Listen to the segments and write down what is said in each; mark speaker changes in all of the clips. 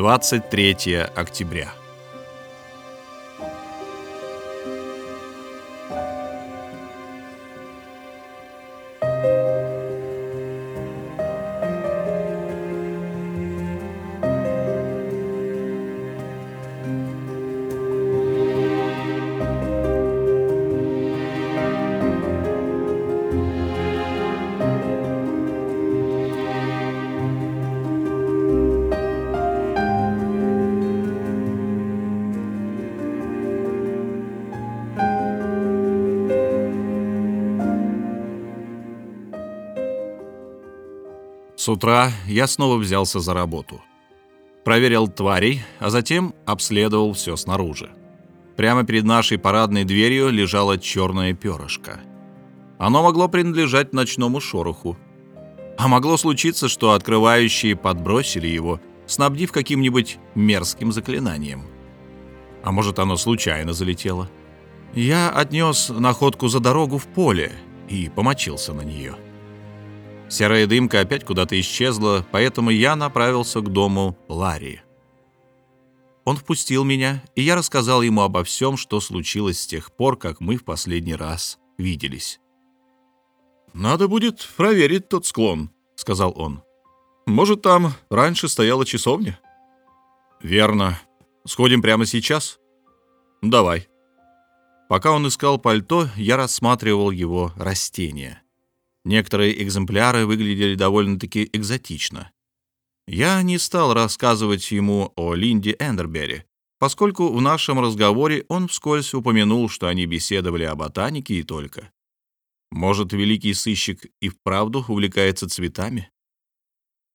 Speaker 1: 23 октября. С утра я снова взялся за работу. Проверил тварей, а затем обследовал все снаружи. Прямо перед нашей парадной дверью лежало черное перышко. Оно могло принадлежать ночному шороху. А могло случиться, что открывающие подбросили его, снабдив каким-нибудь мерзким заклинанием. А может, оно случайно залетело. Я отнес находку за дорогу в поле и помочился на нее. — Серая дымка опять куда-то исчезла, поэтому я направился к дому Ларри. Он впустил меня, и я рассказал ему обо всем, что случилось с тех пор, как мы в последний раз виделись. «Надо будет проверить тот склон», — сказал он. «Может, там раньше стояла часовня?» «Верно. Сходим прямо сейчас?» «Давай». Пока он искал пальто, я рассматривал его растения. Некоторые экземпляры выглядели довольно-таки экзотично. Я не стал рассказывать ему о Линде Эндербери, поскольку в нашем разговоре он вскользь упомянул, что они беседовали о ботанике и только. Может, великий сыщик и вправду увлекается цветами?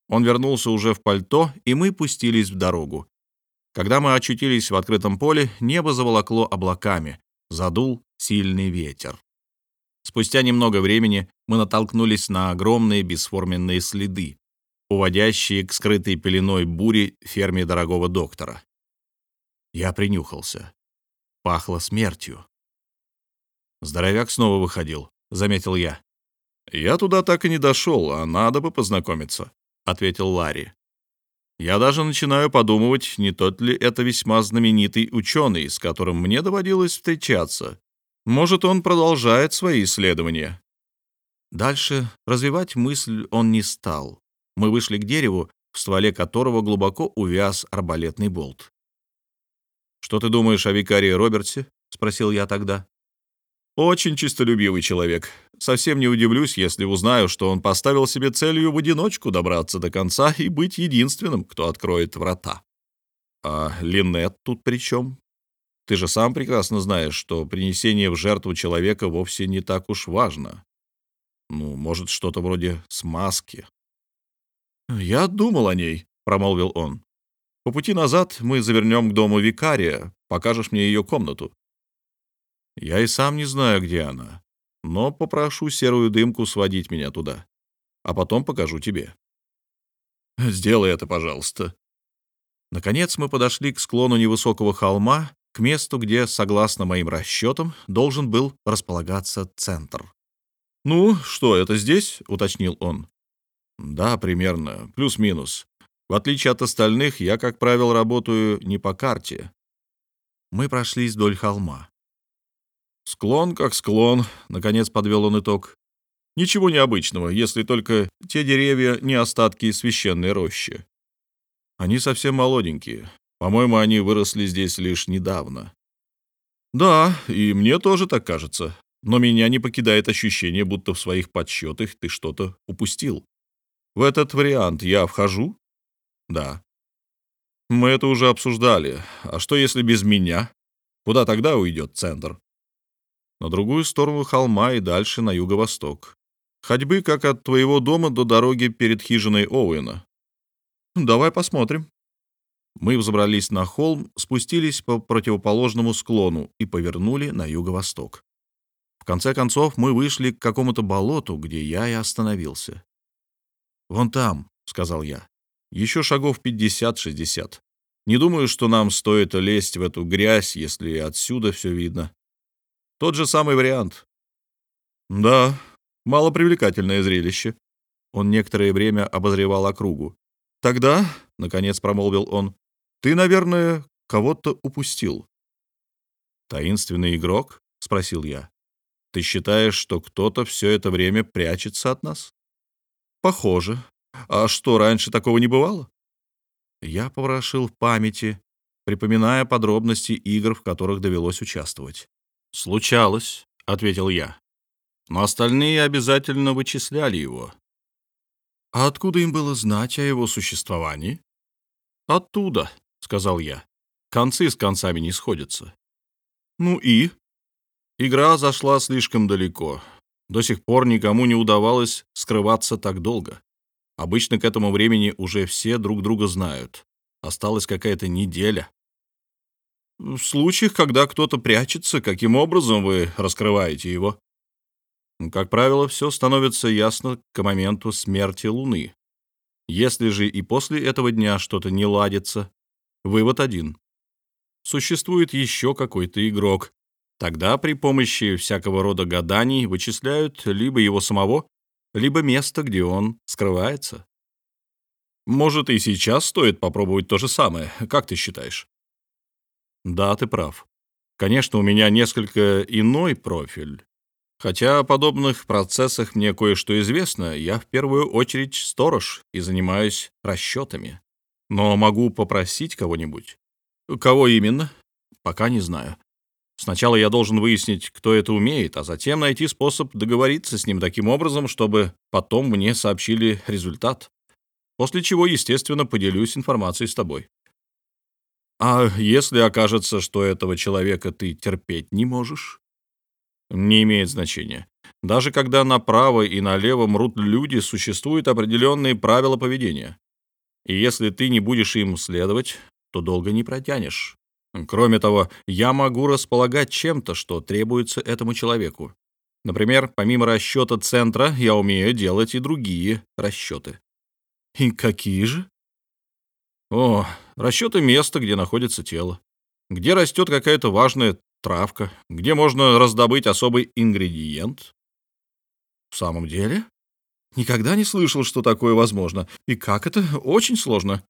Speaker 1: Он вернулся уже в пальто, и мы пустились в дорогу. Когда мы очутились в открытом поле, небо заволокло облаками, задул сильный ветер. Спустя немного времени мы натолкнулись на огромные бесформенные следы, уводящие к скрытой пеленой бури ферме дорогого доктора. Я принюхался. Пахло смертью. Здоровяк снова выходил, заметил я. «Я туда так и не дошел, а надо бы познакомиться», — ответил Ларри. «Я даже начинаю подумывать, не тот ли это весьма знаменитый ученый, с которым мне доводилось встречаться, может, он продолжает свои исследования. Дальше развивать мысль он не стал. Мы вышли к дереву, в стволе которого глубоко увяз арбалетный болт. «Что ты думаешь о викарии Роберте?» — спросил я тогда. «Очень чистолюбивый человек. Совсем не удивлюсь, если узнаю, что он поставил себе целью в одиночку добраться до конца и быть единственным, кто откроет врата. А Линнет тут при чем? Ты же сам прекрасно знаешь, что принесение в жертву человека вовсе не так уж важно. Ну, может, что-то вроде смазки. «Я думал о ней», — промолвил он. «По пути назад мы завернем к дому викария. Покажешь мне ее комнату». «Я и сам не знаю, где она, но попрошу серую дымку сводить меня туда, а потом покажу тебе». «Сделай это, пожалуйста». Наконец мы подошли к склону невысокого холма, к месту, где, согласно моим расчетам, должен был располагаться центр. «Ну, что, это здесь?» — уточнил он. «Да, примерно, плюс-минус. В отличие от остальных, я, как правило, работаю не по карте». Мы прошлись вдоль холма. «Склон как склон», — наконец подвел он итог. «Ничего необычного, если только те деревья не остатки священной рощи. Они совсем молоденькие, по-моему, они выросли здесь лишь недавно. Да, и мне тоже так кажется. Но меня не покидает ощущение, будто в своих подсчетах ты что-то упустил. В этот вариант я вхожу? Да. Мы это уже обсуждали. А что, если без меня? Куда тогда уйдет центр? На другую сторону холма и дальше на юго-восток. Ходьбы, как от твоего дома до дороги перед хижиной Оуэна. Давай посмотрим. Мы взобрались на холм, спустились по противоположному склону и повернули на юго-восток. В конце концов мы вышли к какому-то болоту, где я и остановился. «Вон там», — сказал я, — «еще шагов 50-60. Не думаю, что нам стоит лезть в эту грязь, если отсюда все видно. Тот же самый вариант». «Да, малопривлекательное зрелище». Он некоторое время обозревал округу. «Тогда», — наконец промолвил он, Ты, наверное, кого-то упустил». «Таинственный игрок?» — спросил я. «Ты считаешь, что кто-то все это время прячется от нас?» «Похоже. А что, раньше такого не бывало?» Я поворошил в памяти, припоминая подробности игр, в которых довелось участвовать. «Случалось», — ответил я. «Но остальные обязательно вычисляли его». «А откуда им было знать о его существовании?» «Оттуда», — сказал я. «Концы с концами не сходятся». «Ну и?» Игра зашла слишком далеко. До сих пор никому не удавалось скрываться так долго. Обычно к этому времени уже все друг друга знают. Осталась какая-то неделя. В случаях, когда кто-то прячется, каким образом вы раскрываете его? Как правило, все становится ясно к моменту смерти Луны. Если же и после этого дня что-то не ладится, вывод один. Существует еще какой-то игрок. Тогда при помощи всякого рода гаданий вычисляют либо его самого, либо место, где он скрывается. Может, и сейчас стоит попробовать то же самое. Как ты считаешь? Да, ты прав. Конечно, у меня несколько иной профиль. Хотя о подобных процессах мне кое-что известно, я в первую очередь сторож и занимаюсь расчетами. Но могу попросить кого-нибудь. Кого именно? Пока не знаю. Сначала я должен выяснить, кто это умеет, а затем найти способ договориться с ним таким образом, чтобы потом мне сообщили результат. После чего, естественно, поделюсь информацией с тобой. А если окажется, что этого человека ты терпеть не можешь? Не имеет значения. Даже когда направо и налево мрут люди, существуют определенные правила поведения. И если ты не будешь им следовать, то долго не протянешь. Кроме того, я могу располагать чем-то, что требуется этому человеку. Например, помимо расчета центра, я умею делать и другие расчеты. И какие же? О, расчеты места, где находится тело. Где растет какая-то важная травка, где можно раздобыть особый ингредиент. В самом деле? Никогда не слышал, что такое возможно. И как это? Очень сложно.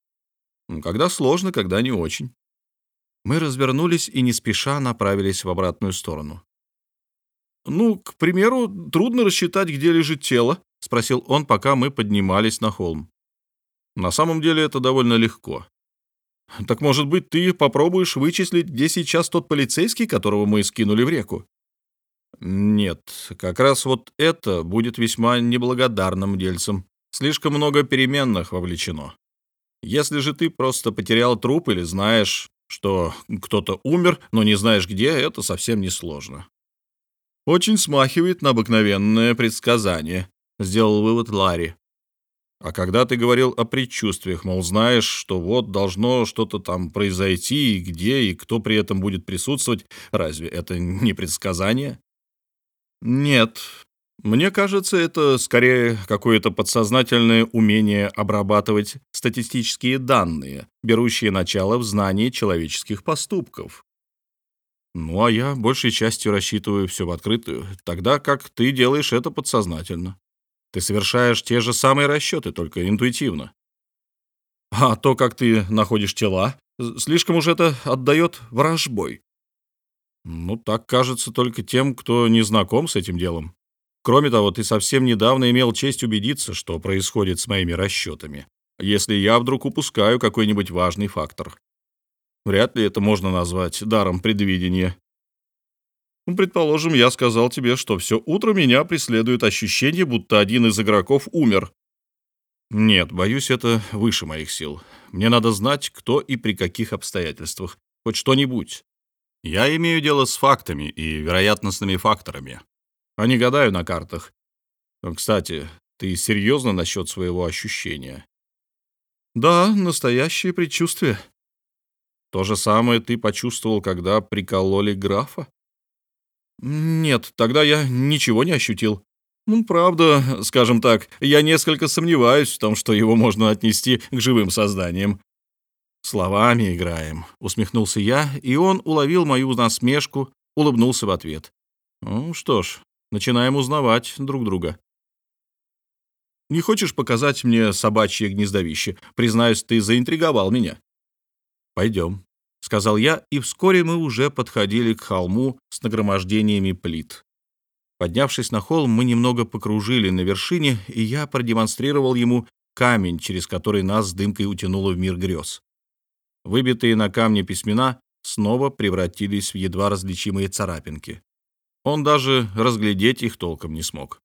Speaker 1: Когда сложно, когда не очень. Мы развернулись и не спеша направились в обратную сторону. «Ну, к примеру, трудно рассчитать, где лежит тело», — спросил он, пока мы поднимались на холм. «На самом деле это довольно легко. Так, может быть, ты попробуешь вычислить, где сейчас тот полицейский, которого мы скинули в реку?» «Нет, как раз вот это будет весьма неблагодарным дельцем. Слишком много переменных вовлечено. Если же ты просто потерял труп или знаешь, что кто-то умер, но не знаешь где, это совсем не сложно. Очень смахивает на обыкновенное предсказание, сделал вывод Ларри. А когда ты говорил о предчувствиях, мол, знаешь, что вот должно что-то там произойти, и где, и кто при этом будет присутствовать, разве это не предсказание? Нет, мне кажется, это скорее какое-то подсознательное умение обрабатывать статистические данные, берущие начало в знании человеческих поступков. Ну, а я большей частью рассчитываю все в открытую, тогда как ты делаешь это подсознательно. Ты совершаешь те же самые расчеты, только интуитивно. А то, как ты находишь тела, слишком уж это отдает ворожбой. Ну, так кажется только тем, кто не знаком с этим делом. Кроме того, ты совсем недавно имел честь убедиться, что происходит с моими расчетами, если я вдруг упускаю какой-нибудь важный фактор. Вряд ли это можно назвать даром предвидения. Ну, предположим, я сказал тебе, что все утро меня преследует ощущение, будто один из игроков умер. Нет, боюсь, это выше моих сил. Мне надо знать, кто и при каких обстоятельствах. Хоть что-нибудь. Я имею дело с фактами и вероятностными факторами а не гадаю на картах. Кстати, ты серьезно насчет своего ощущения? Да, настоящее предчувствие. То же самое ты почувствовал, когда прикололи графа? Нет, тогда я ничего не ощутил. Ну, правда, скажем так, я несколько сомневаюсь в том, что его можно отнести к живым созданиям. Словами играем, усмехнулся я, и он уловил мою насмешку, улыбнулся в ответ. Ну что ж, Начинаем узнавать друг друга. Не хочешь показать мне собачье гнездовище? Признаюсь, ты заинтриговал меня. «Пойдем», — сказал я, и вскоре мы уже подходили к холму с нагромождениями плит. Поднявшись на холм, мы немного покружили на вершине, и я продемонстрировал ему камень, через который нас с дымкой утянуло в мир грез. Выбитые на камне письмена снова превратились в едва различимые царапинки. Он даже разглядеть их толком не смог.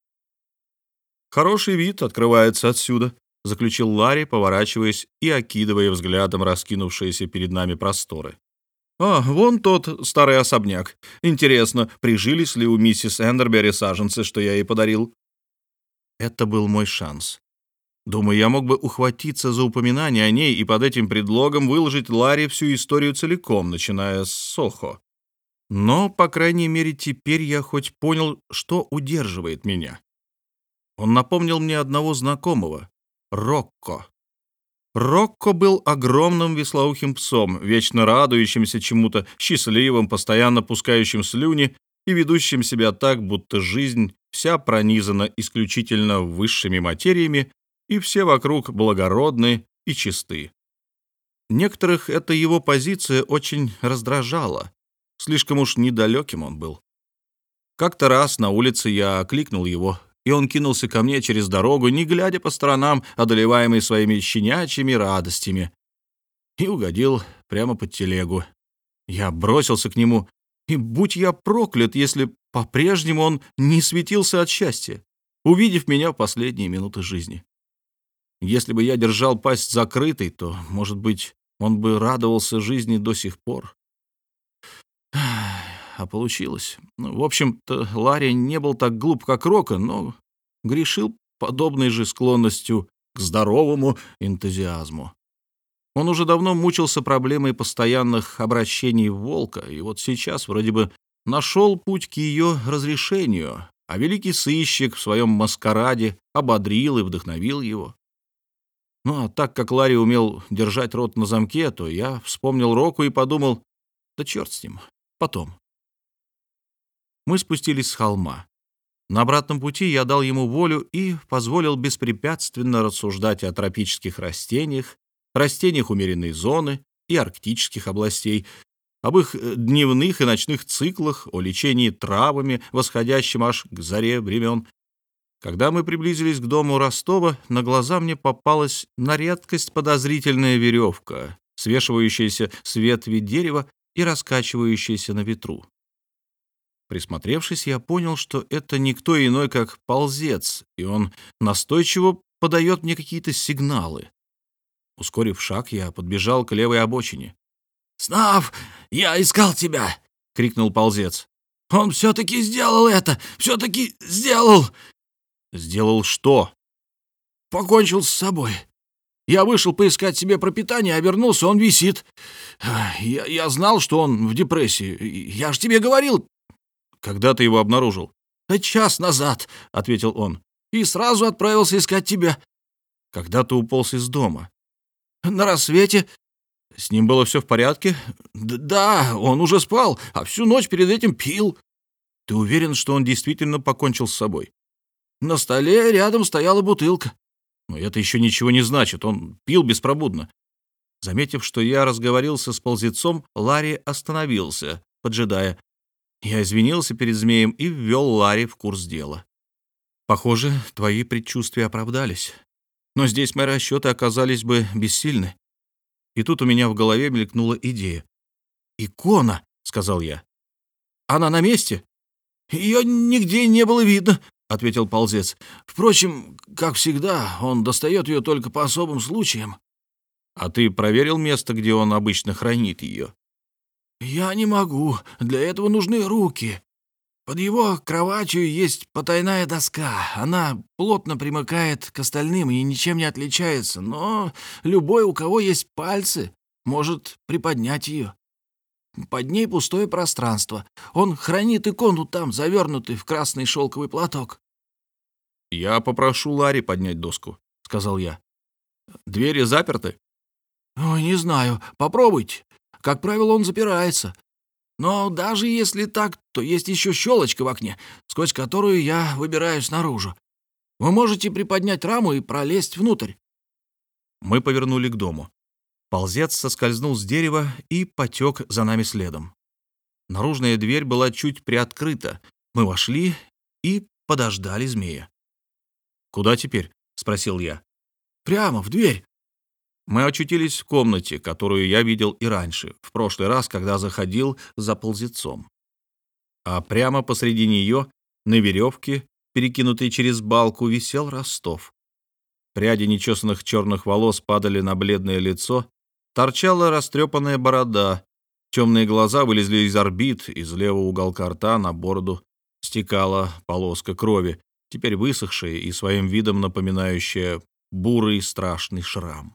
Speaker 1: «Хороший вид открывается отсюда», — заключил Ларри, поворачиваясь и окидывая взглядом раскинувшиеся перед нами просторы. «А, вон тот старый особняк. Интересно, прижились ли у миссис Эндербери саженцы, что я ей подарил?» Это был мой шанс. Думаю, я мог бы ухватиться за упоминание о ней и под этим предлогом выложить Ларри всю историю целиком, начиная с Сохо. Но, по крайней мере, теперь я хоть понял, что удерживает меня. Он напомнил мне одного знакомого — Рокко. Рокко был огромным веслоухим псом, вечно радующимся чему-то, счастливым, постоянно пускающим слюни и ведущим себя так, будто жизнь вся пронизана исключительно высшими материями и все вокруг благородны и чисты. Некоторых эта его позиция очень раздражала. Слишком уж недалеким он был. Как-то раз на улице я окликнул его, и он кинулся ко мне через дорогу, не глядя по сторонам, одолеваемый своими щенячьими радостями, и угодил прямо под телегу. Я бросился к нему, и будь я проклят, если по-прежнему он не светился от счастья, увидев меня в последние минуты жизни. Если бы я держал пасть закрытой, то, может быть, он бы радовался жизни до сих пор. А получилось. Ну, в общем-то, Ларри не был так глуп, как Рока, но грешил подобной же склонностью к здоровому энтузиазму. Он уже давно мучился проблемой постоянных обращений волка, и вот сейчас вроде бы нашел путь к ее разрешению, а великий сыщик в своем маскараде ободрил и вдохновил его. Ну, а так как Ларри умел держать рот на замке, то я вспомнил Року и подумал, да черт с ним, потом. Мы спустились с холма. На обратном пути я дал ему волю и позволил беспрепятственно рассуждать о тропических растениях, растениях умеренной зоны и арктических областей, об их э, дневных и ночных циклах, о лечении травами, восходящем аж к заре времен, когда мы приблизились к дому Ростова, на глаза мне попалась на редкость подозрительная веревка, свешивающаяся с ветви дерева и раскачивающаяся на ветру. Присмотревшись, я понял, что это никто иной, как ползец, и он настойчиво подает мне какие-то сигналы. Ускорив шаг, я подбежал к левой обочине. «Снав, я искал тебя!» — крикнул ползец. «Он все-таки сделал это! Все-таки сделал! «Сделал что?» «Покончил с собой. Я вышел поискать себе пропитание, а вернулся, он висит. Я, я знал, что он в депрессии. Я же тебе говорил». «Когда ты его обнаружил?» «Да час назад», — ответил он. «И сразу отправился искать тебя». «Когда ты уполз из дома?» «На рассвете». «С ним было все в порядке?» «Да, он уже спал, а всю ночь перед этим пил». «Ты уверен, что он действительно покончил с собой?» На столе рядом стояла бутылка. Но это еще ничего не значит, он пил беспробудно. Заметив, что я разговорился с ползецом, Ларри остановился, поджидая. Я извинился перед змеем и ввел Ларри в курс дела. Похоже, твои предчувствия оправдались. Но здесь мои расчеты оказались бы бессильны. И тут у меня в голове мелькнула идея. «Икона», — сказал я. «Она на месте?» «Ее нигде не было видно», ответил ползец. «Впрочем, как всегда, он достает ее только по особым случаям». «А ты проверил место, где он обычно хранит ее?» «Я не могу. Для этого нужны руки. Под его кроватью есть потайная доска. Она плотно примыкает к остальным и ничем не отличается, но любой, у кого есть пальцы, может приподнять ее. Под ней пустое пространство. Он хранит икону там, завернутый в красный шелковый платок. «Я попрошу Ларри поднять доску», — сказал я. «Двери заперты?»
Speaker 2: «Ой, не знаю. Попробуйте. Как правило, он запирается. Но даже если так, то есть еще щелочка в окне, сквозь которую я выбираюсь наружу. Вы можете приподнять раму и пролезть внутрь».
Speaker 1: Мы повернули к дому. Ползец соскользнул с дерева и потек за нами следом. Наружная дверь была чуть приоткрыта. Мы вошли и подождали змея. «Куда теперь?» — спросил я.
Speaker 2: «Прямо в дверь».
Speaker 1: Мы очутились в комнате, которую я видел и раньше, в прошлый раз, когда заходил за ползецом. А прямо посреди нее, на веревке, перекинутой через балку, висел Ростов. Пряди нечесанных черных волос падали на бледное лицо, торчала растрепанная борода, темные глаза вылезли из орбит, из левого уголка рта на бороду стекала полоска крови, теперь высохшая и своим видом напоминающая бурый страшный шрам.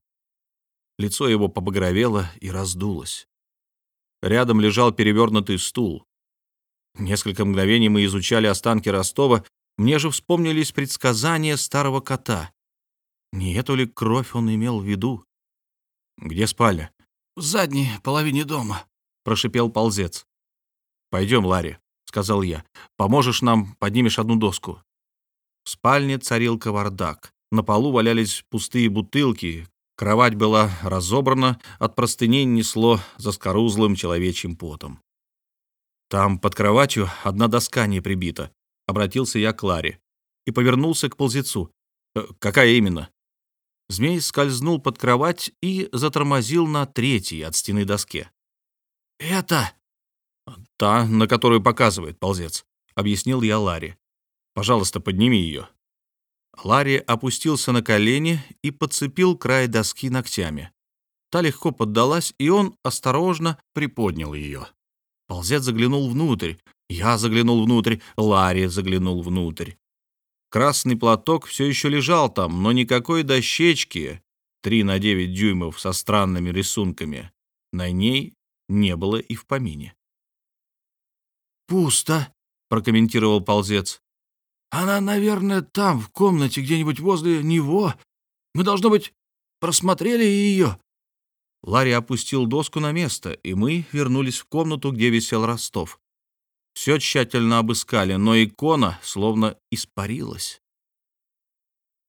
Speaker 1: Лицо его побагровело и раздулось. Рядом лежал перевернутый стул. Несколько мгновений мы изучали останки Ростова, мне же вспомнились предсказания старого кота. Не эту ли кровь он имел в виду? «Где спальня?»
Speaker 2: «В задней половине дома», — прошипел ползец.
Speaker 1: «Пойдем, Ларри», — сказал я. «Поможешь нам, поднимешь одну доску». В спальне царил кавардак. На полу валялись пустые бутылки, кровать была разобрана, от простыней несло заскорузлым человечьим потом. «Там под кроватью одна доска не прибита», — обратился я к Ларе и повернулся к ползецу. «Э, «Какая именно?» Змей скользнул под кровать и затормозил на третьей от стены доске.
Speaker 2: «Это...»
Speaker 1: «Та, на которую показывает ползец», — объяснил я Ларе. «Пожалуйста, подними ее». Ларри опустился на колени и подцепил край доски ногтями. Та легко поддалась, и он осторожно приподнял ее. Ползец заглянул внутрь, я заглянул внутрь, Ларри заглянул внутрь. Красный платок все еще лежал там, но никакой дощечки, 3 на 9 дюймов со странными рисунками, на ней не было и в помине.
Speaker 2: «Пусто», — прокомментировал ползец. «Она, наверное, там, в комнате, где-нибудь возле него. Мы, должно быть, просмотрели ее».
Speaker 1: Ларри опустил доску на место, и мы вернулись в комнату, где висел Ростов. Все тщательно обыскали, но икона словно испарилась.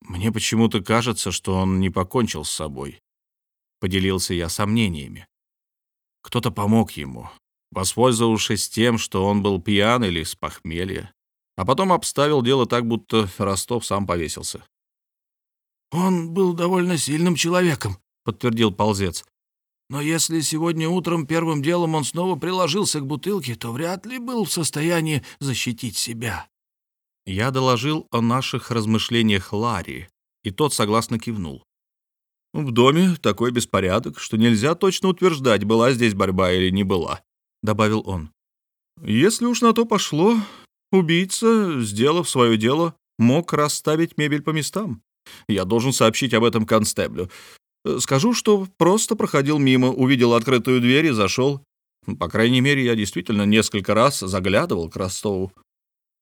Speaker 1: Мне почему-то кажется, что он не покончил с собой. Поделился я сомнениями. Кто-то помог ему, воспользовавшись тем, что он был пьян или с похмелья, а потом обставил дело так, будто Ростов сам повесился.
Speaker 2: «Он был довольно сильным человеком», — подтвердил ползец. Но если сегодня утром первым делом он снова приложился к бутылке, то вряд ли был в состоянии защитить себя.
Speaker 1: Я доложил о наших размышлениях Ларри, и тот согласно кивнул. «В доме такой беспорядок, что нельзя точно утверждать, была здесь борьба или не была», — добавил он. «Если уж на то пошло, убийца, сделав свое дело, мог расставить мебель по местам. Я должен сообщить об этом констеблю. Скажу, что просто проходил мимо, увидел открытую дверь и зашел. По крайней мере, я действительно несколько раз заглядывал к Ростову.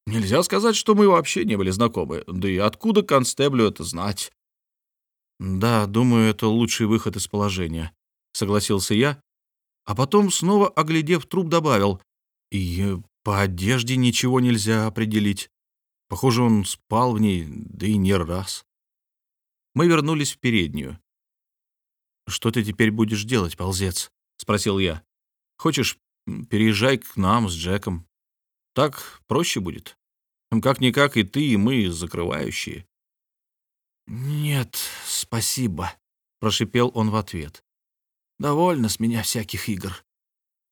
Speaker 1: Нельзя сказать, что мы вообще не были знакомы. Да и откуда констеблю это знать? Да, думаю, это лучший выход из положения, согласился я, а потом, снова оглядев труп, добавил. И по одежде ничего нельзя определить. Похоже, он спал в ней, да и не раз. Мы вернулись в переднюю. «Что ты теперь будешь делать, ползец?» — спросил я. «Хочешь, переезжай к нам с Джеком. Так проще будет. Как-никак и ты, и мы закрывающие».
Speaker 2: «Нет, спасибо», — прошипел он в ответ. «Довольно с меня всяких игр.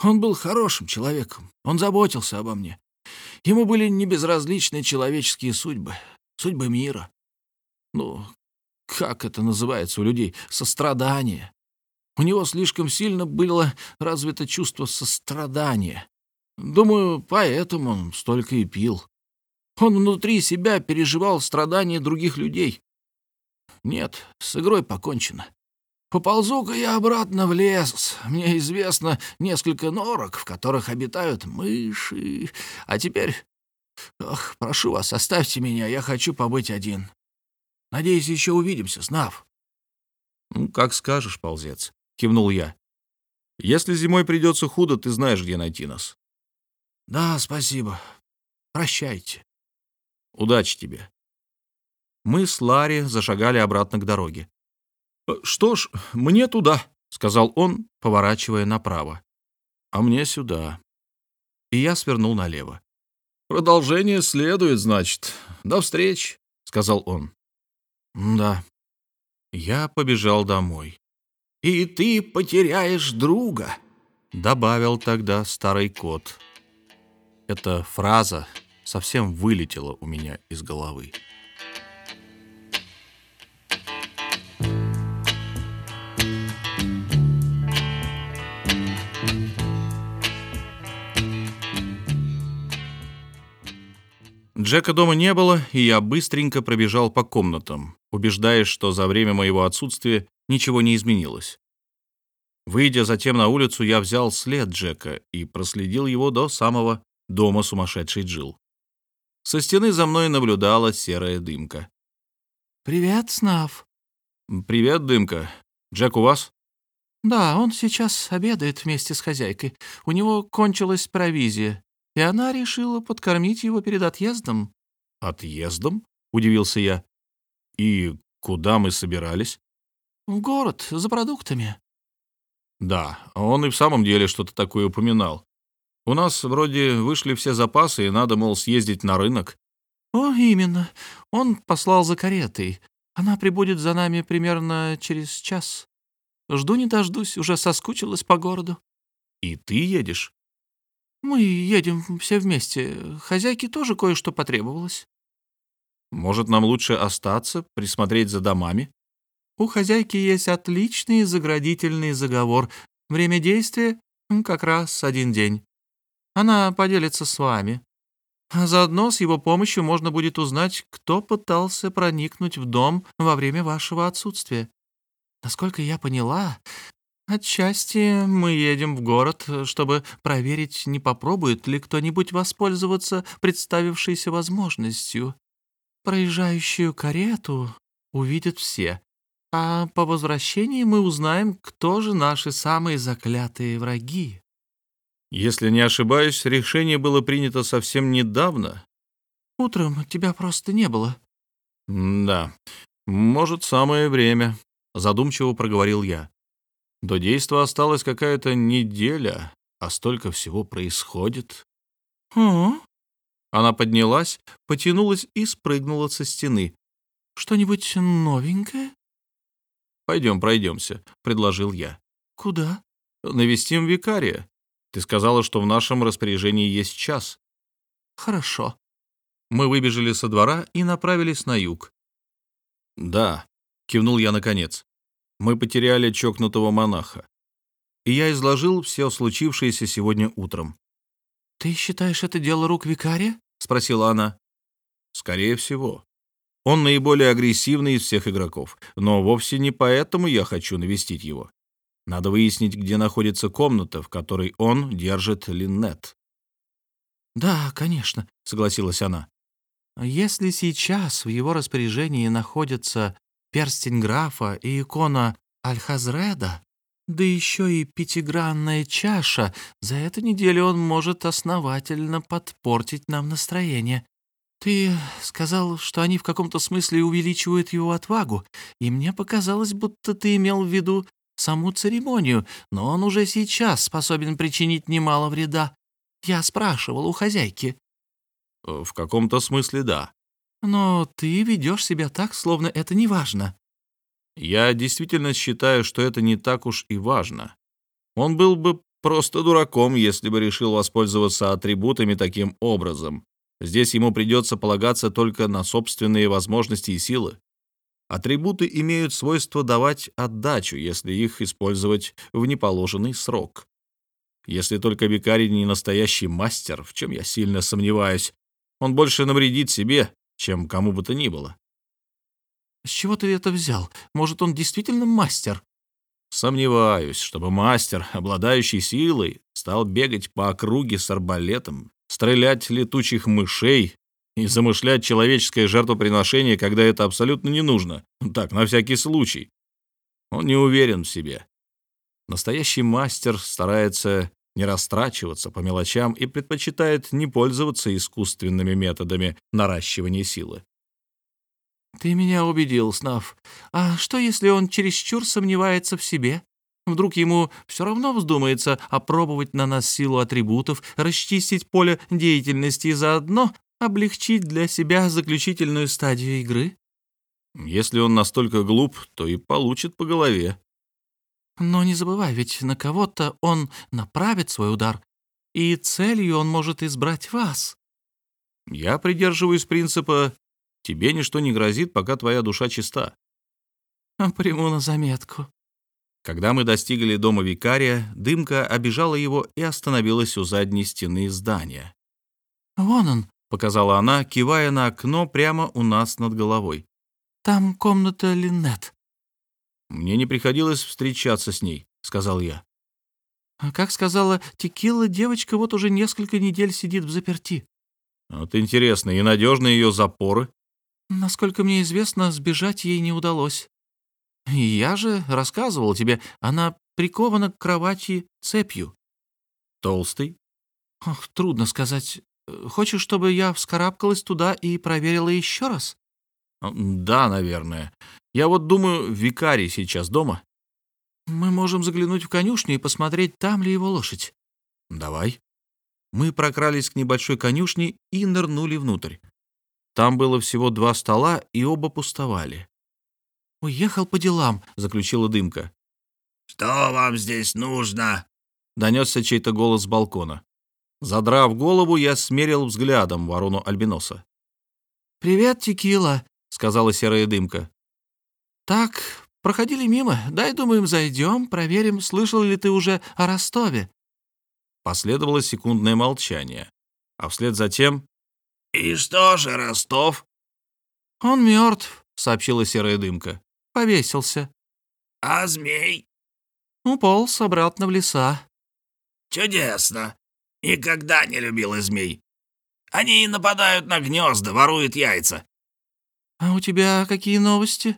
Speaker 2: Он был хорошим человеком, он заботился обо мне. Ему были небезразличны человеческие судьбы, судьбы мира. Ну, как это называется у людей, сострадание. У него слишком сильно было развито чувство сострадания. Думаю, поэтому он столько и пил. Он внутри себя переживал страдания других людей. Нет, с игрой покончено. Поползу-ка я обратно в лес. Мне известно несколько норок, в которых обитают мыши. А теперь... Ох, прошу вас, оставьте меня, я хочу побыть один. Надеюсь, еще увидимся, Снав».
Speaker 1: «Ну, как скажешь, ползец», — кивнул я. «Если зимой придется худо, ты знаешь, где найти нас».
Speaker 2: «Да, спасибо. Прощайте».
Speaker 1: «Удачи тебе». Мы с Ларри зашагали обратно к дороге. «Что ж, мне туда», —
Speaker 2: сказал он, поворачивая направо. «А мне сюда». И я свернул налево. «Продолжение следует, значит. До встречи», — сказал он. «Да». Я побежал домой. «И ты потеряешь друга», — добавил тогда старый кот. Эта фраза совсем вылетела у меня из головы. Джека дома не было, и я быстренько пробежал по комнатам, убеждаясь, что за время моего отсутствия ничего не изменилось. Выйдя затем на улицу, я взял след Джека и проследил его до самого дома сумасшедшей Джил. Со стены за мной наблюдала серая дымка.
Speaker 3: «Привет, Снав».
Speaker 2: «Привет, дымка. Джек у вас?»
Speaker 3: «Да, он сейчас обедает вместе с хозяйкой. У него кончилась провизия и она решила подкормить его перед отъездом».
Speaker 2: «Отъездом?» — удивился я. «И куда мы собирались?»
Speaker 3: «В город, за продуктами».
Speaker 2: «Да, он и в самом деле что-то такое упоминал. У нас вроде вышли все запасы, и надо, мол, съездить на рынок».
Speaker 3: «О, именно. Он послал за каретой. Она прибудет за нами примерно через час. Жду не дождусь, уже соскучилась по городу».
Speaker 2: «И ты едешь?»
Speaker 3: Мы едем все вместе. Хозяйке тоже кое-что потребовалось.
Speaker 2: Может, нам лучше остаться, присмотреть за домами?
Speaker 3: У хозяйки есть отличный заградительный заговор. Время действия — как раз один день. Она поделится с вами. А заодно с его помощью можно будет узнать, кто пытался проникнуть в дом во время вашего отсутствия. Насколько я поняла, Отчасти мы едем в город, чтобы проверить, не попробует ли кто-нибудь воспользоваться представившейся возможностью. Проезжающую карету увидят все, а по возвращении мы узнаем, кто же наши самые заклятые враги.
Speaker 2: Если не ошибаюсь, решение было принято совсем недавно.
Speaker 3: Утром тебя просто не было.
Speaker 2: Да, может, самое время, задумчиво проговорил я. До действа осталась какая-то неделя, а столько всего происходит.
Speaker 3: «О?»
Speaker 2: Она поднялась, потянулась и спрыгнула со стены.
Speaker 3: «Что-нибудь новенькое?»
Speaker 2: «Пойдем, пройдемся», — предложил я.
Speaker 3: «Куда?»
Speaker 2: «Навестим викария. Ты сказала, что в нашем распоряжении есть час».
Speaker 3: «Хорошо».
Speaker 2: Мы выбежали со двора и направились на юг. «Да», — кивнул я наконец мы потеряли чокнутого монаха. И я изложил все случившееся сегодня утром.
Speaker 3: «Ты считаешь это дело рук викария?» — спросила она.
Speaker 2: «Скорее всего. Он наиболее агрессивный из всех игроков, но вовсе не поэтому я хочу навестить его. Надо выяснить, где находится комната, в которой он держит Линнет».
Speaker 3: «Да, конечно», — согласилась она. «Если сейчас в его распоряжении находятся перстень графа и икона Альхазреда, да еще и пятигранная чаша, за эту неделю он может основательно подпортить нам настроение. Ты сказал, что они в каком-то смысле увеличивают его отвагу, и мне показалось, будто ты имел в виду саму церемонию, но он уже сейчас способен причинить немало вреда. Я спрашивал у хозяйки.
Speaker 2: В каком-то смысле да.
Speaker 3: Но ты ведешь себя так, словно это не важно.
Speaker 2: Я действительно считаю, что это не так уж и важно. Он был бы просто дураком, если бы решил воспользоваться атрибутами таким образом. Здесь ему придется полагаться только на собственные возможности и силы. Атрибуты имеют свойство давать отдачу, если их использовать в неположенный срок. Если только викарий не настоящий мастер, в чем я сильно сомневаюсь, он больше навредит себе, чем кому бы то ни было.
Speaker 3: «С чего ты это взял? Может, он действительно мастер?»
Speaker 2: «Сомневаюсь, чтобы мастер, обладающий силой, стал бегать по округе с арбалетом, стрелять летучих мышей и замышлять человеческое жертвоприношение, когда это абсолютно не нужно. Так, на всякий случай. Он не уверен в себе. Настоящий мастер старается не растрачиваться по мелочам и предпочитает не пользоваться искусственными методами наращивания силы.
Speaker 3: «Ты меня убедил, Снав. А что, если он чересчур сомневается в себе? Вдруг ему все равно вздумается опробовать на нас силу атрибутов, расчистить поле деятельности и заодно облегчить для себя заключительную стадию игры?
Speaker 1: Если он настолько глуп, то и получит по голове.
Speaker 3: Но не забывай, ведь на кого-то он направит свой удар, и целью он может избрать вас.
Speaker 1: Я придерживаюсь принципа «тебе ничто не грозит, пока твоя душа чиста».
Speaker 3: Приму на заметку.
Speaker 1: Когда мы достигли дома викария, дымка обижала его и остановилась у задней стены здания.
Speaker 3: «Вон он», —
Speaker 1: показала она, кивая на окно прямо у нас над головой.
Speaker 3: «Там комната Линнет».
Speaker 1: «Мне не приходилось встречаться с ней», — сказал я.
Speaker 3: А как сказала Текила, девочка вот уже несколько недель сидит в заперти.
Speaker 1: Вот интересно, и надежны ее запоры?
Speaker 3: Насколько мне известно, сбежать ей не удалось. И я же рассказывал тебе, она прикована к кровати цепью.
Speaker 1: Толстый?
Speaker 3: Ох, трудно сказать. Хочешь, чтобы я вскарабкалась туда и проверила еще раз?
Speaker 1: Да, наверное. Я вот думаю, викарий сейчас дома.
Speaker 3: Мы можем заглянуть в конюшню и посмотреть, там ли его лошадь.
Speaker 1: Давай. Мы прокрались к небольшой конюшне и нырнули внутрь. Там было всего два стола, и оба пустовали.
Speaker 3: «Уехал по делам», — заключила дымка.
Speaker 2: «Что вам здесь нужно?»
Speaker 1: — донесся чей-то голос с балкона. Задрав голову, я смерил взглядом ворону Альбиноса.
Speaker 3: «Привет, Текила», — сказала серая дымка. «Так, проходили мимо. Дай, думаем, зайдем, проверим, слышал ли ты уже о Ростове».
Speaker 1: Последовало секундное молчание, а вслед за тем...
Speaker 2: «И что же, Ростов?»
Speaker 3: «Он мертв», — сообщила серая дымка. Повесился.
Speaker 2: А змей?
Speaker 3: Уполз обратно в леса.
Speaker 2: Чудесно. Никогда не любила змей. Они нападают на гнезда, воруют яйца.
Speaker 3: А у тебя какие новости?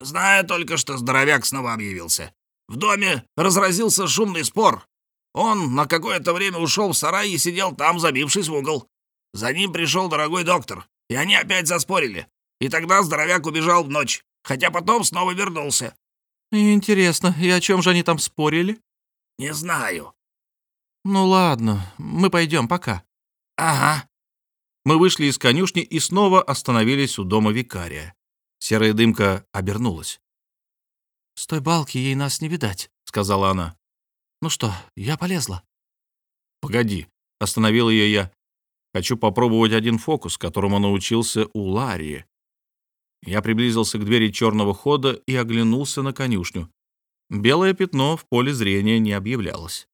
Speaker 2: Знаю только, что здоровяк снова объявился. В доме разразился шумный спор. Он на какое-то время ушел в сарай и сидел там, забившись в угол. За ним пришел дорогой доктор, и они опять заспорили. И тогда здоровяк убежал в ночь хотя потом снова вернулся.
Speaker 3: Интересно, и о чем же они там спорили?
Speaker 2: Не знаю.
Speaker 3: Ну ладно, мы пойдем, пока.
Speaker 2: Ага.
Speaker 1: Мы вышли из конюшни и снова остановились у дома викария. Серая дымка обернулась.
Speaker 3: «С той балки ей нас не видать», — сказала она. «Ну что, я полезла».
Speaker 1: «Погоди», — остановил ее я. «Хочу попробовать один фокус, которому научился у Ларии. Я приблизился к двери черного хода и оглянулся на конюшню. Белое пятно в поле зрения не объявлялось.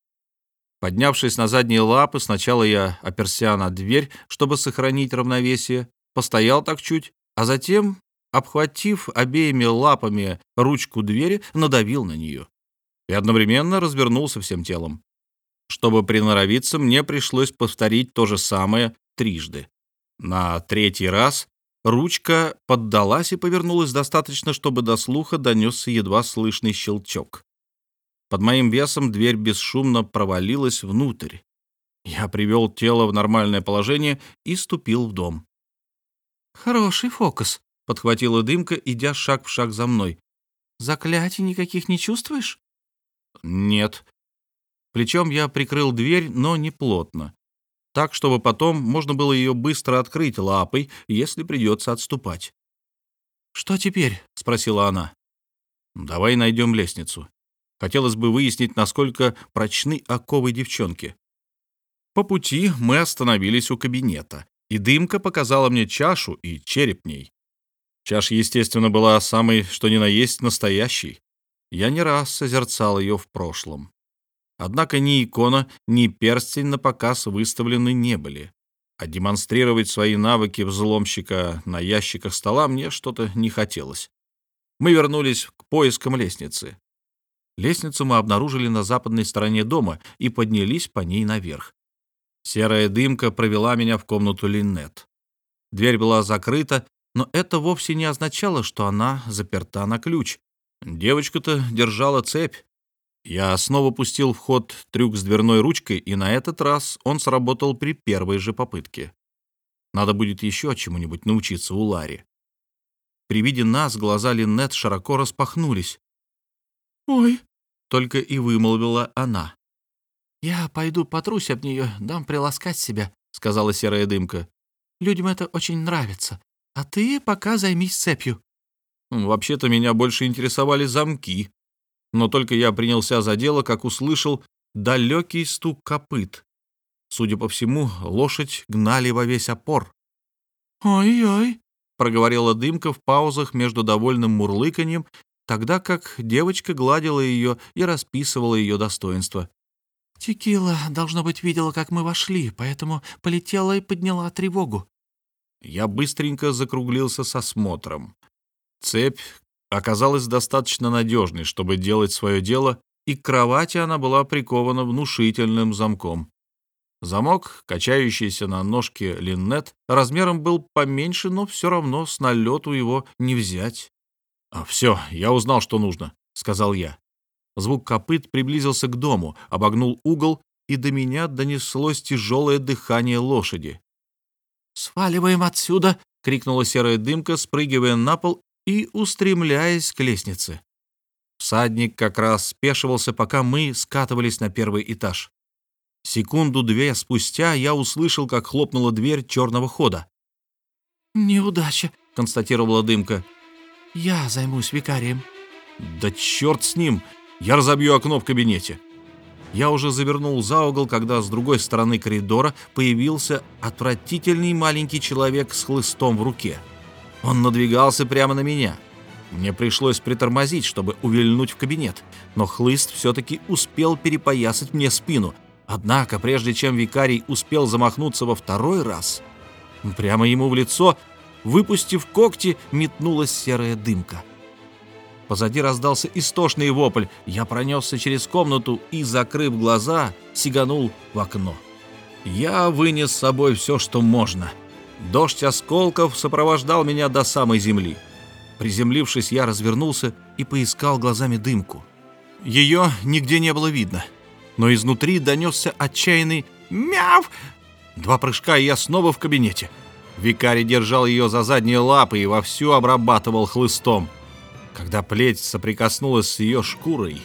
Speaker 1: Поднявшись на задние лапы, сначала я оперся на дверь, чтобы сохранить равновесие, постоял так чуть, а затем, обхватив обеими лапами ручку двери, надавил на нее и одновременно развернулся всем телом. Чтобы приноровиться, мне пришлось повторить то же самое трижды. На третий раз Ручка поддалась и повернулась достаточно, чтобы до слуха донесся едва слышный щелчок. Под моим весом дверь бесшумно провалилась внутрь. Я привел тело в нормальное положение и ступил в дом.
Speaker 3: «Хороший фокус», — подхватила дымка, идя шаг в шаг за мной. «Заклятий никаких не чувствуешь?»
Speaker 1: «Нет». Плечом я прикрыл дверь, но не плотно так, чтобы потом можно было ее быстро открыть лапой, если придется отступать.
Speaker 3: «Что теперь?» — спросила она.
Speaker 1: «Давай найдем лестницу. Хотелось бы выяснить, насколько прочны оковы девчонки». По пути мы остановились у кабинета, и дымка показала мне чашу и череп ней. Чаша, естественно, была самой, что ни на есть, настоящей. Я не раз созерцал ее в прошлом. Однако ни икона, ни перстень на показ выставлены не были. А демонстрировать свои навыки взломщика на ящиках стола мне что-то не хотелось. Мы вернулись к поискам лестницы. Лестницу мы обнаружили на западной стороне дома и поднялись по ней наверх. Серая дымка провела меня в комнату Линнет. Дверь была закрыта, но это вовсе не означало, что она заперта на ключ. Девочка-то держала цепь, я снова пустил в ход трюк с дверной ручкой, и на этот раз он сработал при первой же попытке. Надо будет еще чему-нибудь научиться у Ларри. При виде нас глаза Линнет широко распахнулись.
Speaker 3: «Ой!»
Speaker 2: только и вымолвила она.
Speaker 3: «Я пойду потрусь об нее, дам приласкать себя», — сказала серая дымка. «Людям это очень нравится. А ты пока займись цепью».
Speaker 2: Вообще-то меня больше интересовали замки. Но только я принялся за дело, как услышал далекий стук копыт. Судя по всему, лошадь гнали во весь опор.
Speaker 3: «Ой-ой», — проговорила дымка в паузах между довольным мурлыканьем, тогда как девочка гладила ее и расписывала ее достоинства. «Текила, должно быть, видела, как мы вошли, поэтому полетела и подняла тревогу».
Speaker 2: Я быстренько закруглился со смотром. Цепь оказалась достаточно надежной, чтобы делать свое дело, и к кровати она была прикована внушительным замком. Замок, качающийся на ножке линнет, размером был поменьше, но все равно с налету его не взять. «А все, я узнал, что нужно», — сказал я. Звук копыт приблизился к дому, обогнул угол, и до меня донеслось тяжелое дыхание лошади.
Speaker 3: «Сваливаем отсюда!» — крикнула серая дымка, спрыгивая на пол и устремляясь к лестнице. Всадник как раз спешивался, пока мы скатывались на первый этаж. Секунду-две спустя я услышал, как хлопнула дверь черного хода. «Неудача», — констатировала дымка. «Я займусь викарием».
Speaker 2: «Да черт с ним! Я разобью окно в кабинете». Я уже завернул за угол, когда с другой стороны коридора появился отвратительный маленький человек с хлыстом в руке. Он надвигался прямо на меня. Мне пришлось притормозить, чтобы увильнуть в кабинет, но хлыст все-таки успел перепоясать мне спину, Однако, прежде чем викарий успел замахнуться во второй раз, прямо ему в лицо, выпустив когти, метнулась серая дымка. Позади раздался истошный вопль. Я пронесся через комнату и, закрыв глаза, сиганул в окно. Я вынес с собой все, что можно. Дождь осколков сопровождал меня до самой земли. Приземлившись, я развернулся и поискал глазами дымку. Ее нигде не было видно но изнутри донесся отчаянный «Мяв!». Два прыжка, и я снова в кабинете. Викарий держал ее за задние лапы и вовсю обрабатывал хлыстом. Когда плеть соприкоснулась с ее шкурой,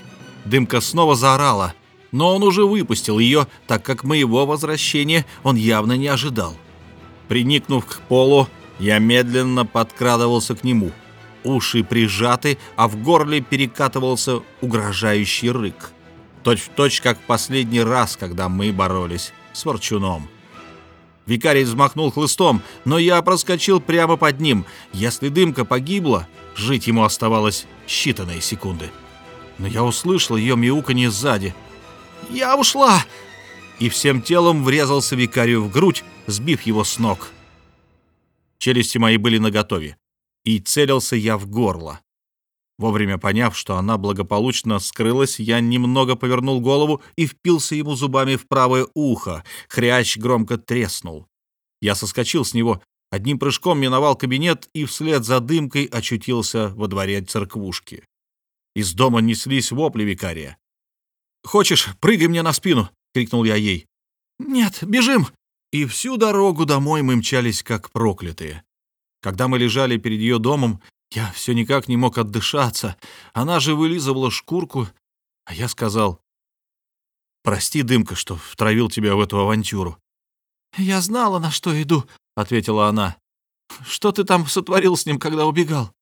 Speaker 2: дымка снова заорала, но он уже выпустил ее, так как моего возвращения он явно не ожидал. Приникнув к полу, я медленно подкрадывался к нему. Уши прижаты, а в горле перекатывался угрожающий рык. Точь в точь, как в последний раз, когда мы боролись с Ворчуном. Викарий взмахнул хлыстом, но я проскочил прямо под ним. Если дымка погибла, жить ему оставалось считанные секунды. Но я услышал ее мяуканье сзади. «Я ушла!» И всем телом врезался викарию в грудь, сбив его с ног. Челюсти мои были наготове, и целился я в горло. Вовремя поняв, что она благополучно скрылась, я немного повернул голову и впился ему зубами в правое ухо. Хрящ громко треснул. Я соскочил с него, одним прыжком миновал кабинет и вслед за дымкой очутился во дворе церквушки. Из дома неслись вопли викария. «Хочешь, прыгай мне на спину!» — крикнул я ей. «Нет, бежим!» И всю дорогу домой мы мчались, как проклятые. Когда мы лежали перед ее домом, я все никак не мог отдышаться. Она же вылизывала шкурку, а я сказал, «Прости, Дымка, что втравил тебя в эту авантюру». «Я знала, на что иду», — ответила она. «Что ты там сотворил с ним, когда убегал?»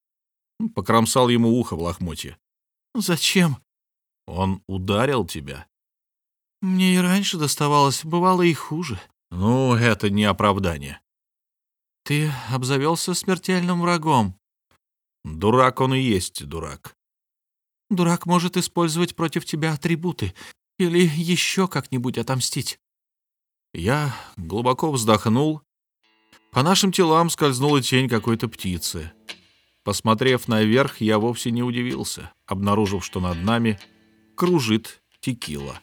Speaker 2: Покромсал ему ухо в лохмотье. «Зачем?» «Он ударил тебя». «Мне и раньше доставалось, бывало и хуже». «Ну, это не оправдание». «Ты обзавелся смертельным врагом», Дурак он и есть дурак. Дурак может использовать против тебя атрибуты или еще как-нибудь отомстить. Я глубоко вздохнул. По нашим телам скользнула тень какой-то птицы. Посмотрев наверх, я вовсе не удивился, обнаружив, что над нами кружит текила.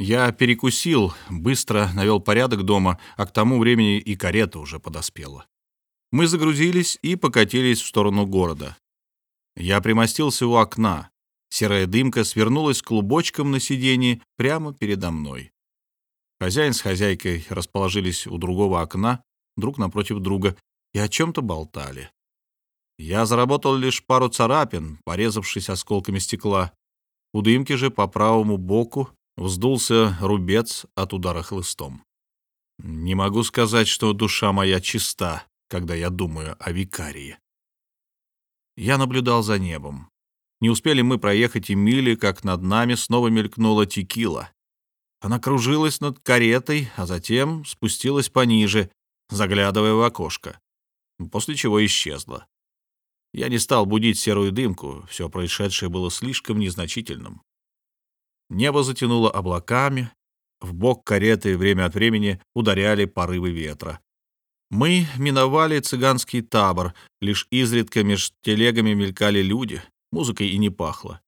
Speaker 2: Я перекусил, быстро навел порядок дома, а к тому времени и карета уже подоспела. Мы загрузились и покатились в сторону города. Я примостился у окна. Серая дымка свернулась клубочком на сиденье прямо передо мной. Хозяин с хозяйкой расположились у другого окна,
Speaker 1: друг напротив друга и о чем-то болтали. Я заработал лишь пару царапин, порезавшись осколками стекла. У дымки же по правому боку вздулся рубец от удара хлыстом. Не могу сказать, что душа моя чиста, когда я думаю о викарии. Я наблюдал за небом. Не успели мы проехать и мили, как над нами снова мелькнула текила. Она кружилась над каретой, а затем спустилась пониже, заглядывая в окошко, после чего исчезла. Я не стал будить серую дымку, все происшедшее было слишком незначительным. Небо затянуло облаками, в бок кареты время от времени ударяли порывы ветра. Мы миновали цыганский табор, лишь изредка меж телегами мелькали люди, музыкой и не пахло.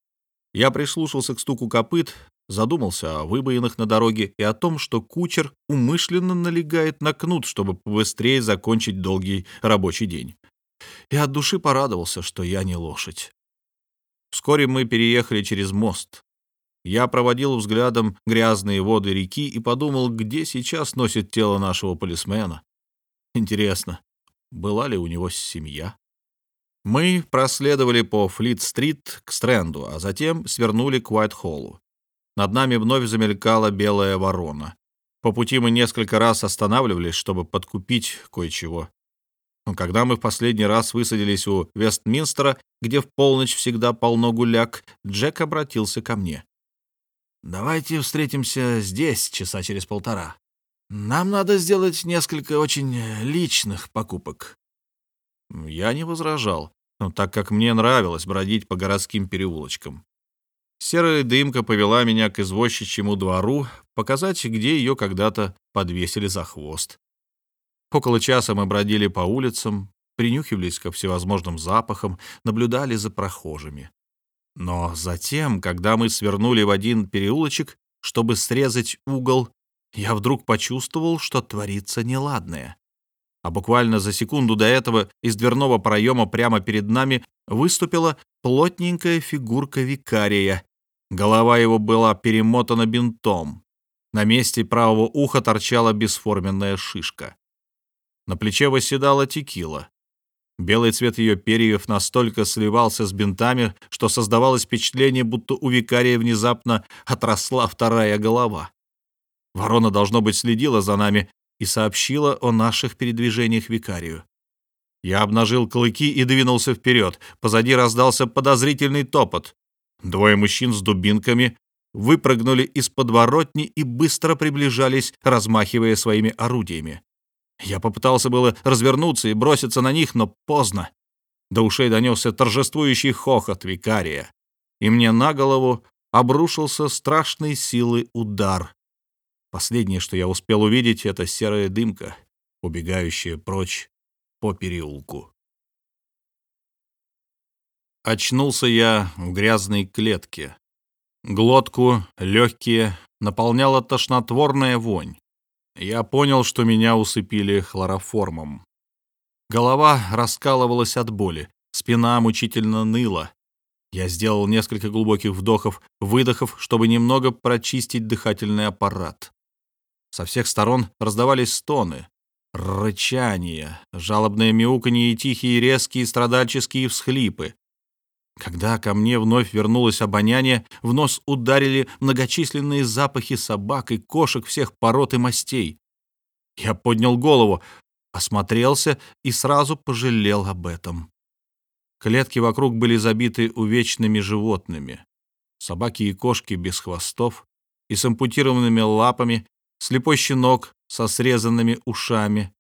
Speaker 1: Я прислушался к стуку копыт, задумался о выбоинах на дороге и о том, что кучер умышленно налегает на кнут, чтобы побыстрее закончить долгий рабочий день. И от души порадовался, что я не лошадь. Вскоре мы переехали через мост. Я проводил взглядом грязные воды реки и подумал, где сейчас носит тело нашего полисмена. Интересно, была ли у него семья? Мы проследовали по Флит-стрит к Стрэнду, а затем свернули к Уайт-Холлу. Над нами вновь замелькала белая ворона. По пути мы несколько раз останавливались, чтобы подкупить кое-чего. Когда мы в последний раз высадились у Вестминстера, где в полночь всегда полно гуляк, Джек обратился ко мне. «Давайте встретимся здесь часа через полтора. Нам надо сделать несколько очень личных покупок». Я не возражал, так как мне нравилось бродить по городским переулочкам. Серая дымка повела меня к извозчичьему двору, показать, где ее когда-то подвесили за хвост. Около часа мы бродили по улицам, принюхивались ко всевозможным запахам, наблюдали за прохожими. Но затем, когда мы свернули в один переулочек, чтобы срезать угол, я вдруг почувствовал, что творится неладное. А буквально за секунду до этого из дверного проема прямо перед нами выступила плотненькая фигурка викария, Голова его была перемотана бинтом. На месте правого уха торчала бесформенная шишка. На плече восседала текила. Белый цвет ее перьев настолько сливался с бинтами, что создавалось впечатление, будто у викария внезапно отросла вторая голова. Ворона, должно быть, следила за нами и сообщила о наших передвижениях викарию. Я обнажил клыки и двинулся вперед. Позади раздался подозрительный топот. Двое мужчин с дубинками выпрыгнули из подворотни и быстро приближались, размахивая своими орудиями. Я попытался было развернуться и броситься на них, но поздно. До ушей донесся торжествующий хохот викария, и мне на голову обрушился страшной силы удар. Последнее, что я успел увидеть, — это серая дымка, убегающая прочь по переулку. Очнулся я в грязной клетке. Глотку, легкие, наполняла тошнотворная вонь. Я понял, что меня усыпили хлороформом. Голова раскалывалась от боли, спина мучительно ныла. Я сделал несколько глубоких вдохов, выдохов, чтобы немного прочистить дыхательный аппарат. Со всех сторон раздавались стоны, рычания, жалобное мяуканье и тихие резкие страдальческие всхлипы. Когда ко мне вновь вернулось обоняние, в нос ударили многочисленные запахи собак и кошек всех пород и мастей. Я поднял голову, осмотрелся и сразу пожалел об этом. Клетки вокруг были забиты увечными животными. Собаки и кошки без хвостов и с ампутированными лапами, слепой щенок со срезанными ушами,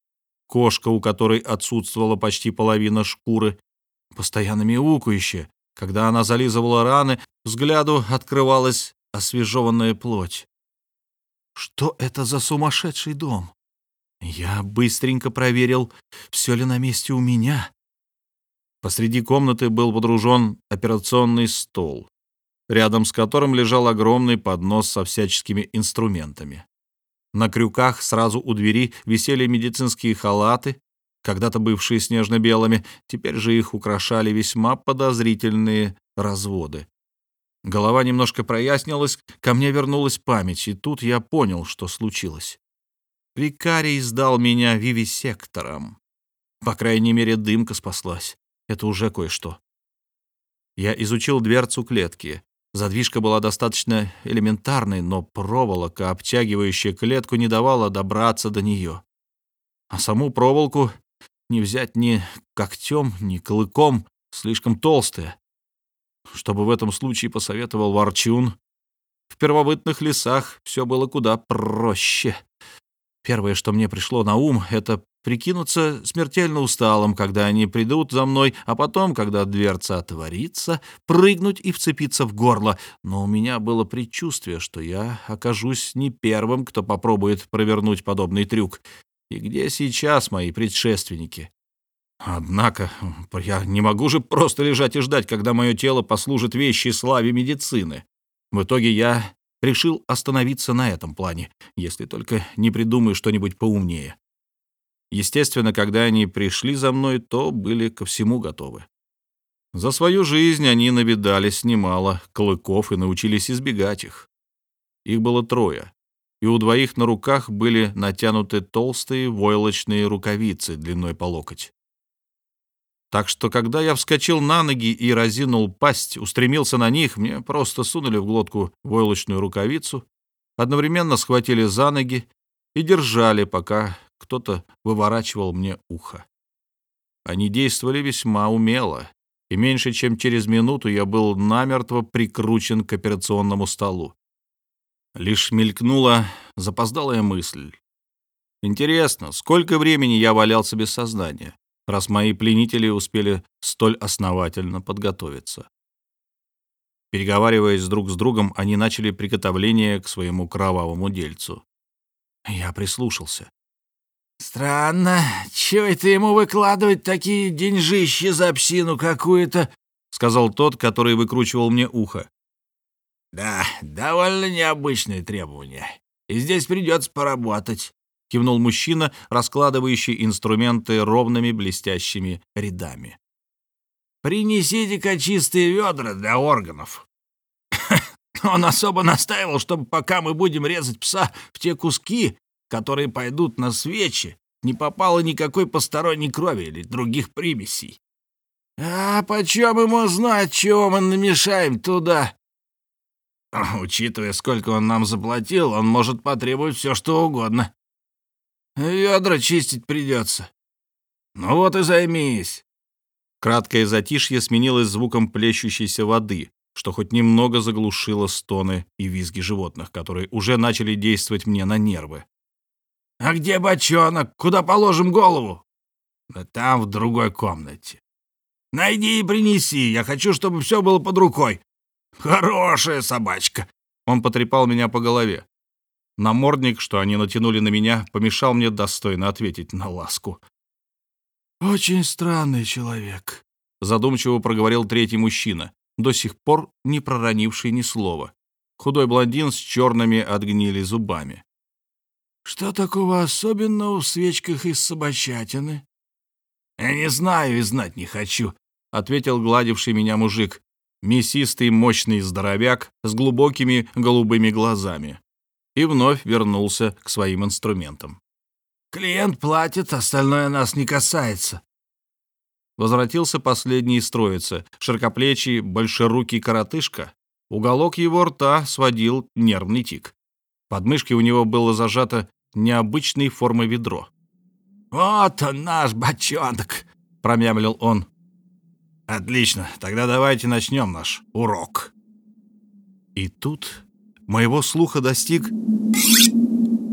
Speaker 1: кошка, у которой отсутствовала почти половина шкуры, постоянно мяукающая, когда она зализывала раны, взгляду открывалась освежеванная плоть. Что это за сумасшедший дом? Я быстренько проверил, все ли на месте у меня. Посреди комнаты был подружен операционный стол, рядом с которым лежал огромный поднос со всяческими инструментами. На крюках сразу у двери висели медицинские халаты, когда-то бывшие снежно-белыми, теперь же их украшали весьма подозрительные разводы. Голова немножко прояснилась, ко мне вернулась память, и тут я понял, что случилось. Викарий сдал меня вивисектором. По крайней мере, дымка спаслась. Это уже кое-что. Я изучил дверцу клетки. Задвижка была достаточно элементарной, но проволока, обтягивающая клетку, не давала добраться до нее. А саму проволоку не взять ни когтем, ни клыком, слишком толстая. Чтобы в этом случае посоветовал Ворчун. В первобытных лесах все было куда проще. Первое, что мне пришло на ум, это прикинуться смертельно усталым, когда они придут за мной, а потом, когда дверца отворится, прыгнуть и вцепиться в горло. Но у меня было предчувствие, что я окажусь не первым, кто попробует провернуть подобный трюк. И где сейчас мои предшественники? Однако я не могу же просто лежать и ждать, когда мое тело послужит вещи славе медицины. В итоге я решил остановиться на этом плане, если только не придумаю что-нибудь поумнее. Естественно, когда они пришли за мной, то были ко всему готовы. За свою жизнь они навидались немало клыков и научились избегать их. Их было трое, и у двоих на руках были натянуты толстые войлочные рукавицы длиной по локоть. Так что, когда я вскочил на ноги и разинул пасть, устремился на них, мне просто сунули в глотку войлочную рукавицу, одновременно схватили за ноги и держали, пока кто-то выворачивал мне ухо. Они действовали весьма умело, и меньше чем через минуту я был намертво прикручен к операционному столу. Лишь мелькнула запоздалая мысль. Интересно, сколько времени я валялся без сознания, раз мои пленители успели столь основательно подготовиться? Переговариваясь друг с другом, они начали приготовление к своему кровавому дельцу. Я прислушался.
Speaker 2: «Странно. Чего это ему выкладывать такие деньжищи за псину какую-то?» — сказал тот, который выкручивал мне ухо. «Да, довольно необычные требования. И здесь придется поработать», — кивнул мужчина, раскладывающий инструменты ровными блестящими рядами. «Принесите-ка чистые ведра для органов». Он особо настаивал, чтобы пока мы будем резать пса в те куски, которые пойдут на свечи, не попало никакой посторонней крови или других примесей. А почем ему знать, чего мы намешаем туда? Учитывая, сколько он нам заплатил, он может потребовать все, что угодно. Ведра чистить придется. Ну вот и займись.
Speaker 1: Краткое затишье сменилось звуком плещущейся воды, что хоть немного заглушило стоны и визги животных, которые уже начали действовать мне на нервы.
Speaker 2: «А где бочонок? Куда положим голову?» «Да там, в другой комнате». «Найди и принеси. Я хочу, чтобы все было под рукой. Хорошая собачка».
Speaker 1: Он потрепал меня по голове. Намордник, что они натянули на меня, помешал мне достойно ответить на ласку.
Speaker 2: «Очень странный человек», —
Speaker 1: задумчиво проговорил третий мужчина, до сих пор не проронивший ни слова. Худой блондин с черными от гнили зубами.
Speaker 2: Что такого особенного в свечках из собачатины?
Speaker 1: Я не знаю и знать не хочу, ответил гладивший меня мужик, мясистый мощный здоровяк с глубокими голубыми глазами, и вновь вернулся к своим инструментам.
Speaker 2: Клиент платит, остальное нас не касается.
Speaker 1: Возвратился последний из троицы, широкоплечий, большерукий коротышка. Уголок его рта сводил нервный тик. Под мышкой у него было зажато необычной формы ведро.
Speaker 2: «Вот он, наш бочонок!» — промямлил он.
Speaker 1: «Отлично, тогда давайте начнем наш урок». И тут моего слуха достиг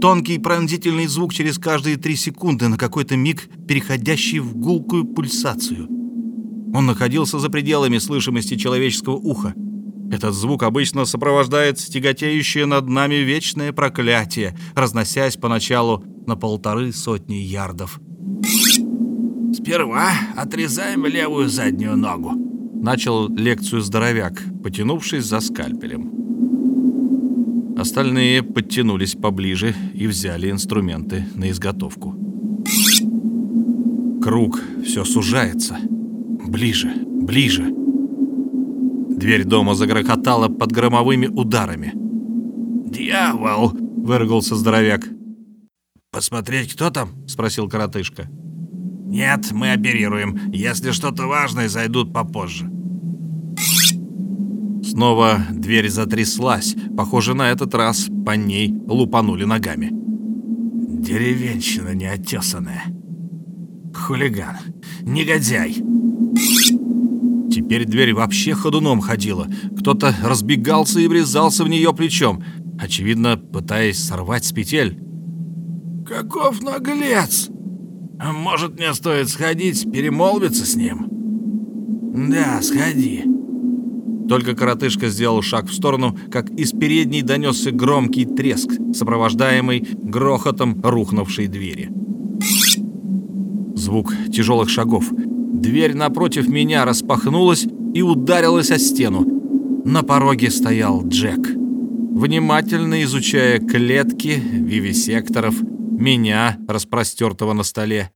Speaker 1: тонкий пронзительный звук через каждые три секунды, на какой-то миг переходящий в гулкую пульсацию. Он находился за пределами слышимости человеческого уха. Этот звук обычно сопровождает тяготеющее над нами вечное проклятие, разносясь поначалу на полторы сотни ярдов.
Speaker 2: «Сперва отрезаем левую заднюю ногу», —
Speaker 1: начал лекцию здоровяк, потянувшись за скальпелем. Остальные подтянулись поближе и взяли инструменты на изготовку. Круг все сужается. Ближе, ближе. Дверь дома загрохотала под громовыми ударами.
Speaker 2: «Дьявол!»
Speaker 1: — выругался здоровяк.
Speaker 2: посмотреть, кто там?» — спросил коротышка.
Speaker 1: «Нет, мы оперируем. Если что-то важное, зайдут попозже». Снова дверь затряслась. Похоже, на этот раз по ней лупанули ногами.
Speaker 2: «Деревенщина неотесанная. Хулиган. Негодяй».
Speaker 1: Теперь дверь вообще ходуном ходила. Кто-то разбегался и врезался в нее плечом, очевидно, пытаясь сорвать с петель.
Speaker 2: «Каков наглец! Может, мне стоит сходить, перемолвиться с ним?» «Да, сходи».
Speaker 1: Только коротышка сделал шаг в сторону, как из передней донесся громкий треск, сопровождаемый грохотом рухнувшей двери. Звук тяжелых шагов. Дверь напротив меня распахнулась и ударилась о стену. На пороге стоял Джек, внимательно изучая клетки вивисекторов, меня, распростертого на столе.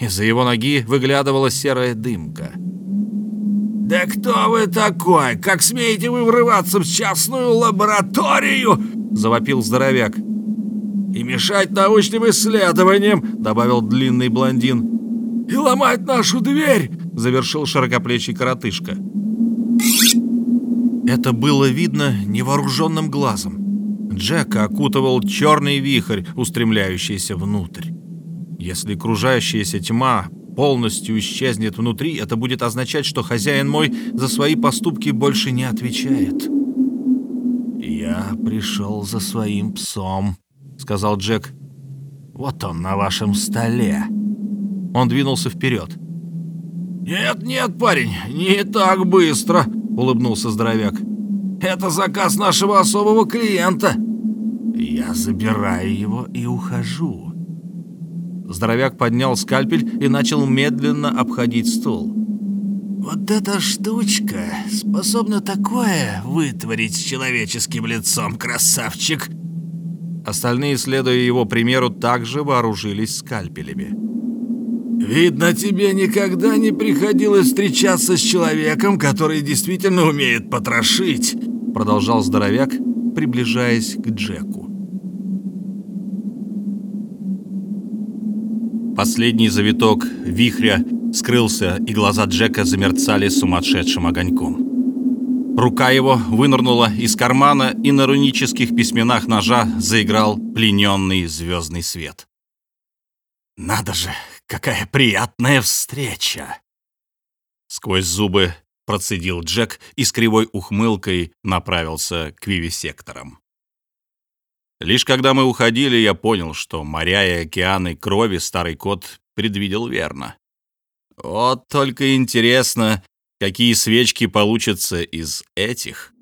Speaker 1: Из-за его ноги выглядывала серая дымка.
Speaker 2: «Да кто вы такой? Как смеете вы врываться в частную лабораторию?» — завопил здоровяк. «И мешать научным исследованиям», — добавил длинный блондин. «И ломать нашу дверь», — завершил широкоплечий коротышка.
Speaker 1: Это было видно невооруженным глазом. Джека окутывал черный вихрь, устремляющийся внутрь. Если окружающаяся тьма полностью исчезнет внутри, это будет означать, что хозяин мой за свои поступки больше не отвечает.
Speaker 2: «Я пришел за своим псом», — сказал Джек. «Вот он на вашем столе».
Speaker 1: Он двинулся вперед.
Speaker 2: «Нет, нет, парень, не так быстро», — улыбнулся здоровяк. «Это заказ нашего особого клиента. Я забираю его и ухожу».
Speaker 1: Здоровяк поднял скальпель и начал медленно обходить стол.
Speaker 2: «Вот эта штучка способна такое вытворить с человеческим лицом, красавчик!»
Speaker 1: Остальные, следуя его примеру, также вооружились скальпелями.
Speaker 2: «Видно, тебе никогда не приходилось встречаться с человеком, который действительно умеет потрошить», продолжал здоровяк, приближаясь к Джеку.
Speaker 1: Последний завиток вихря скрылся, и глаза Джека замерцали сумасшедшим огоньком. Рука его вынырнула из кармана, и на рунических письменах ножа заиграл плененный звездный свет.
Speaker 2: «Надо же, какая приятная встреча!»
Speaker 1: Сквозь зубы процедил Джек и с кривой ухмылкой направился к вивисекторам. Лишь когда мы уходили, я понял, что моря и океаны крови старый кот предвидел верно. Вот только интересно, какие свечки получатся из этих.